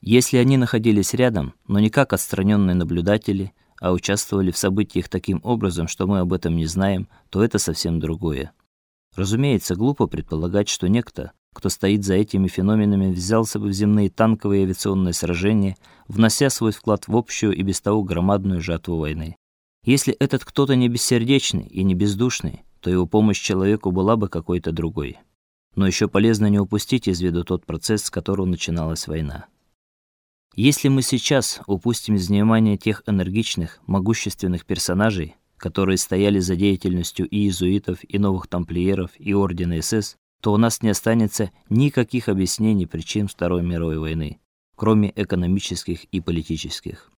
Если они находились рядом, но не как отстраненные наблюдатели, а участвовали в событиях таким образом, что мы об этом не знаем, то это совсем другое. Разумеется, глупо предполагать, что некто, кто стоит за этими феноменами, взялся бы в земные танковые и авиационные сражения, внося свой вклад в общую и без того громадную жатву войны. Если этот кто-то не бессердечный и не бездушный, то его помощь человеку была бы какой-то другой. Но еще полезно не упустить из виду тот процесс, с которого начиналась война. Если мы сейчас упустим из внимания тех энергичных, могущественных персонажей, которые стояли за деятельностью и иезуитов, и новых тамплиеров, и ордена СС, то у нас не останется никаких объяснений причин Второй мировой войны, кроме экономических и политических.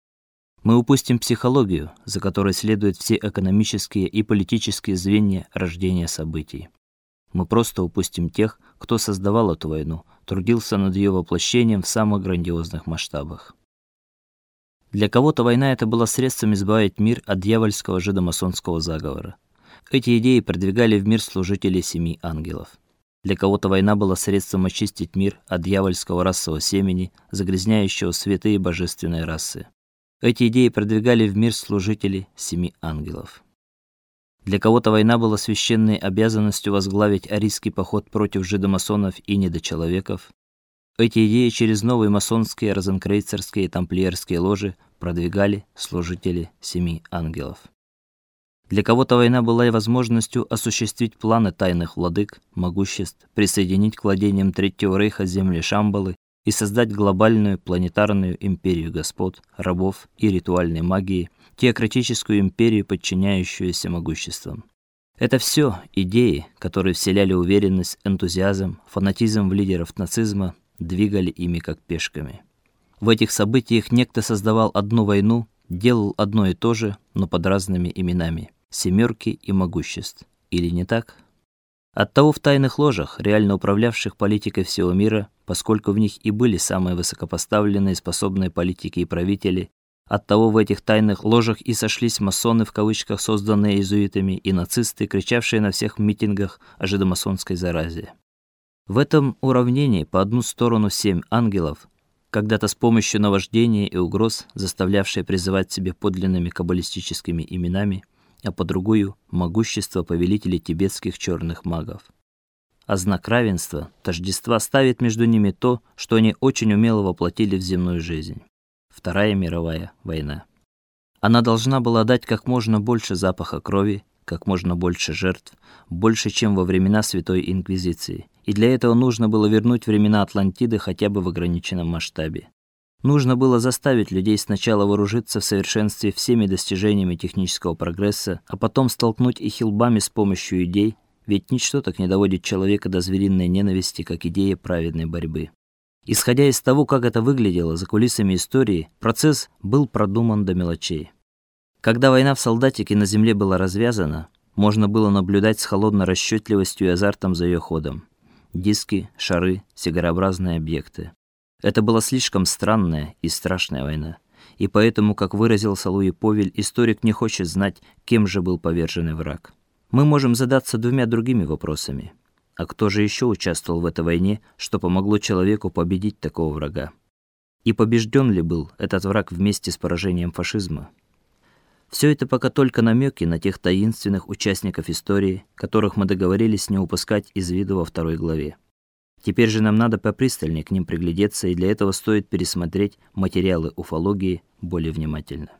Мы упустим психологию, за которой следуют все экономические и политические звенья рождения событий. Мы просто упустим тех, кто создавал эту войну, трудился над ее воплощением в самых грандиозных масштабах. Для кого-то война это была средством избавить мир от дьявольского жидомасонского заговора. Эти идеи продвигали в мир служители семи ангелов. Для кого-то война была средством очистить мир от дьявольского расового семени, загрязняющего святые божественные расы. Эти идеи продвигали в мир служители семи ангелов. Для кого-то война была священной обязанностью возглавить арийский поход против жидомасонов и недочеловеков. Эти идеи через новые масонские, розенкрейцерские и тамплиерские ложи продвигали служители семи ангелов. Для кого-то война была и возможностью осуществить планы тайных владык, могуществ, присоединить к владениям Третьего рейха земли Шамбалы и создать глобальную планетарную империю господ, рабов и ритуальной магии, теократическую империю, подчиняющуюся могуществам. Это все идеи, которые вселяли уверенность, энтузиазм, фанатизм в лидеров нацизма, двигали ими как пешками. В этих событиях некто создавал одну войну, делал одно и то же, но под разными именами: семерки и могуществ. Или не так? Оттого в тайных ложах, реально управлявших политикой всего мира, поскольку в них и были самые высокопоставленные способные политики и правители, оттого в этих тайных ложах и сошлись масоны в кавычках, созданные иезуитами, и нацисты, кричавшие на всех митингах о жидомасонской заразе. В этом уравнении по одну сторону семь ангелов, когда-то с помощью наваждения и угроз заставлявшие призывать себе подлинными каббалистическими именами, а по другую могущество повелителей тибетских черных магов. А знак равенства, тождества ставит между ними то, что они очень умело воплотили в земную жизнь. Вторая мировая война. Она должна была дать как можно больше запаха крови, как можно больше жертв, больше, чем во времена Святой Инквизиции. И для этого нужно было вернуть времена Атлантиды хотя бы в ограниченном масштабе. Нужно было заставить людей сначала вооружиться в совершенстве всеми достижениями технического прогресса, а потом столкнуть их лбами с помощью идей, ведь ничто так не доводит человека до звериной ненависти, как идея праведной борьбы. Исходя из того, как это выглядело за кулисами истории, процесс был продуман до мелочей. Когда война в солдатике на земле была развязана, можно было наблюдать с холодной расчетливостью и азартом за ее ходом. Диски, шары, сигарообразные объекты. Это была слишком странная и страшная война. И поэтому, как выразился Луи Повель, историк не хочет знать, кем же был поверженный враг. Мы можем задаться двумя другими вопросами. А кто же еще участвовал в этой войне, что помогло человеку победить такого врага? И побежден ли был этот враг вместе с поражением фашизма? Все это пока только намеки на тех таинственных участников истории, которых мы договорились не упускать из виду во второй главе. Теперь же нам надо попристальнее к ним приглядеться, и для этого стоит пересмотреть материалы уфологии более внимательно.